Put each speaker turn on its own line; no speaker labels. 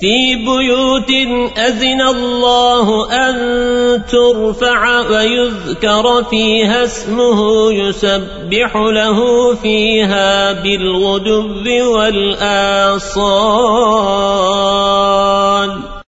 في بيوت أذن الله أن ترفع ويذكر فيها اسمه يسبح له فيها بالغدب والآصال.